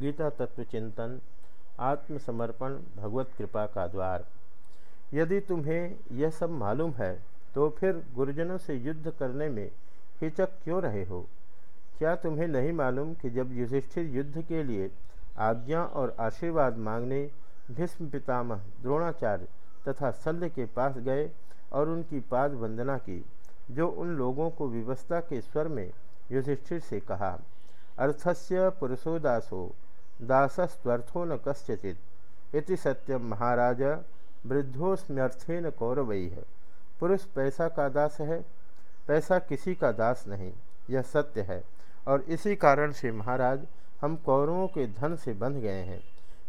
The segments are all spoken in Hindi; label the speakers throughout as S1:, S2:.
S1: गीता तत्व चिंतन, आत्मसमर्पण, भगवत कृपा का द्वार। यदि तुम्हें यह सब मालूम है तो फिर गुरुजनों से युद्ध करने में हिचक क्यों रहे हो? क्या तुम्हें नहीं मालूम कि जब युधिष्ठिर युद्ध के लिए आज्ञा और आशीर्वाद मांगने भीष्म पितामह द्रोणाचार्य तथा शल्य के पास गए और उनकी पाद वंदना की, जो उन लोगों को व्यवस्था के स्वर में युधिष्ठिर से कहा, अर्थस्य पुरुषो दासो दासस्वर्थो न कस्यचित इति सत्यम महाराज वृद्धोस्म्यर्थेन कौरवई है पुरुष पैसा का दास है, पैसा किसी का दास नहीं, यह सत्य है। और इसी कारण से महाराज, हम कौरवों के धन से बंध गए हैं।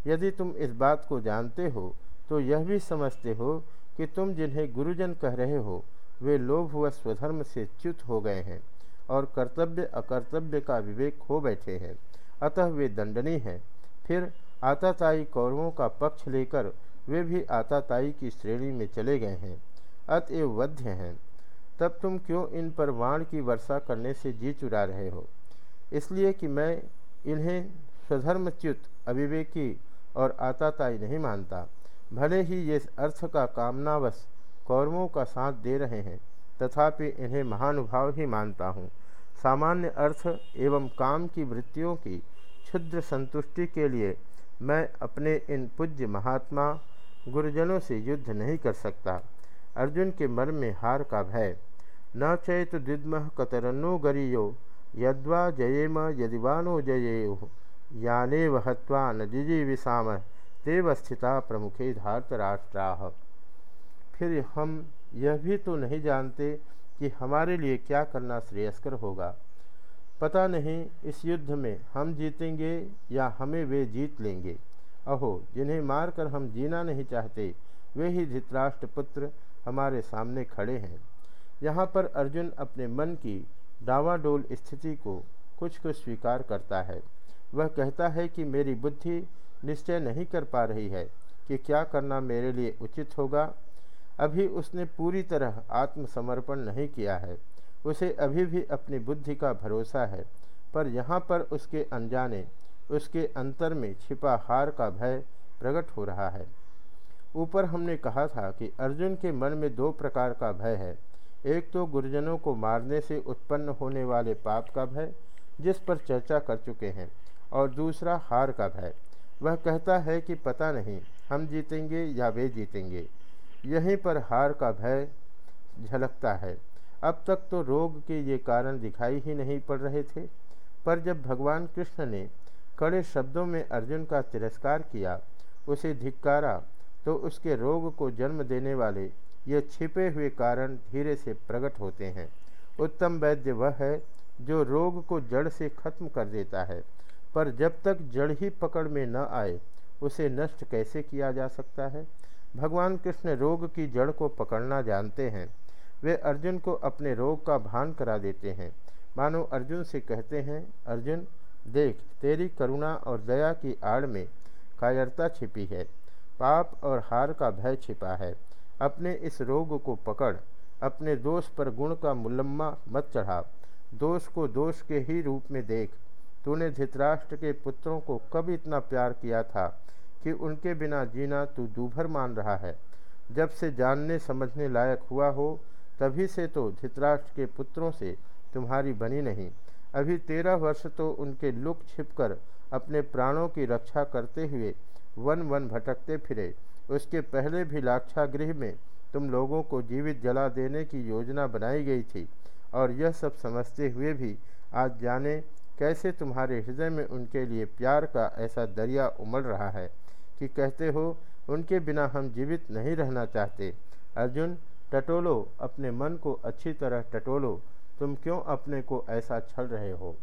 S1: यदि तुम इस बात को जानते हो तो यह भी समझते हो कि तुम जिन्हें गुरुजन कह रहे हो, वे लोभ व स्वधर्म से च्युत हो गए हैं और कर्तव्य अकर्तव्य का विवेक खो बैठे हैं। अतः वे दंडनीय हैं। फिर आताताई कौरवों का पक्ष लेकर वे भी आताताई की श्रेणी में चले गए हैं। अतएव वध्य हैं। तब तुम क्यों इन पर वाण की वर्षा करने से जी चुरा रहे हो? इसलिए कि मैं इन्हें स्वधर्मच्युत, अविवेकी और आताताई नहीं मानता। भले ही ये अर्थ का कामनावश कौरवों का साथ दे रहे हैं, तथापि इन्हें महानुभाव ही मानता हूँ। सामान्य अर्थ एवं काम की वृत्तियों की क्षुद्र संतुष्टि के लिए मैं अपने इन पूज्य महात्मा गुरुजनों से युद्ध नहीं कर सकता। अर्जुन के मन में हार का भय। न चैत द्विद्म कतरन्नो गरियो, यद्वा जयेम यदिवानो जये याने वहत्वा न जिजी विषाम तेव स्थिता प्रमुखे धार्तराष्ट्रा। फिर हम यह भी तो नहीं जानते कि हमारे लिए क्या करना श्रेयस्कर होगा। पता नहीं इस युद्ध में हम जीतेंगे या हमें वे जीत लेंगे। अहो, जिन्हें मारकर हम जीना नहीं चाहते, वे ही धृतराष्ट्र पुत्र हमारे सामने खड़े हैं। यहाँ पर अर्जुन अपने मन की डावाडोल स्थिति को कुछ कुछ स्वीकार करता है। वह कहता है कि मेरी बुद्धि निश्चय नहीं कर पा रही है कि क्या करना मेरे लिए उचित होगा। अभी उसने पूरी तरह आत्मसमर्पण नहीं किया है। उसे अभी भी अपनी बुद्धि का भरोसा है, पर यहाँ पर उसके अनजाने, उसके अंतर में छिपा हार का भय प्रकट हो रहा है। ऊपर हमने कहा था कि अर्जुन के मन में दो प्रकार का भय है। एक तो गुरुजनों को मारने से उत्पन्न होने वाले पाप का भय, जिस पर चर्चा कर चुके हैं, और दूसरा हार का भय। वह कहता है कि पता नहीं, हम जीतेंगे या वे जीतेंगे। यहीं पर हार का भय झलकता है। अब तक तो रोग के ये कारण दिखाई ही नहीं पड़ रहे थे, पर जब भगवान कृष्ण ने कड़े शब्दों में अर्जुन का तिरस्कार किया, उसे धिक्कारा तो उसके रोग को जन्म देने वाले ये छिपे हुए कारण धीरे से प्रकट होते हैं। उत्तम वैद्य वह है जो रोग को जड़ से खत्म कर देता है, पर जब तक जड़ ही पकड़ में न आए, उसे नष्ट कैसे किया जा सकता है? भगवान कृष्ण रोग की जड़ को पकड़ना जानते हैं। वे अर्जुन को अपने रोग का भान करा देते हैं। मानो अर्जुन से कहते हैं, अर्जुन, देख, तेरी करुणा और दया की आड़ में कायरता छिपी है। पाप और हार का भय छिपा है। अपने इस रोग को पकड़, अपने दोष पर गुण का मुलम्मा मत चढ़ा। दोष को दोष के ही रूप में देख। तूने धृतराष्ट्र के पुत्रों को कब इतना प्यार किया था? कि उनके बिना जीना तू दूभर मान रहा है। जब से जानने समझने लायक हुआ हो, तभी से तो धृतराष्ट्र के पुत्रों से तुम्हारी बनी नहीं। अभी तेरह वर्ष तो उनके लुक छिपकर अपने प्राणों की रक्षा करते हुए वन वन भटकते फिरे। उसके पहले भी लाक्षागृह में तुम लोगों को जीवित जला देने की योजना बनाई गई थी, और यह सब समझते हुए भी आज जाने कैसे तुम्हारे हृदय में उनके लिए प्यार का ऐसा दरिया उमड़ रहा है। कि कहते हो, उनके बिना हम जीवित नहीं रहना चाहते। अर्जुन, टटोलो, अपने मन को अच्छी तरह टटोलो। तुम क्यों अपने को ऐसा छल रहे हो?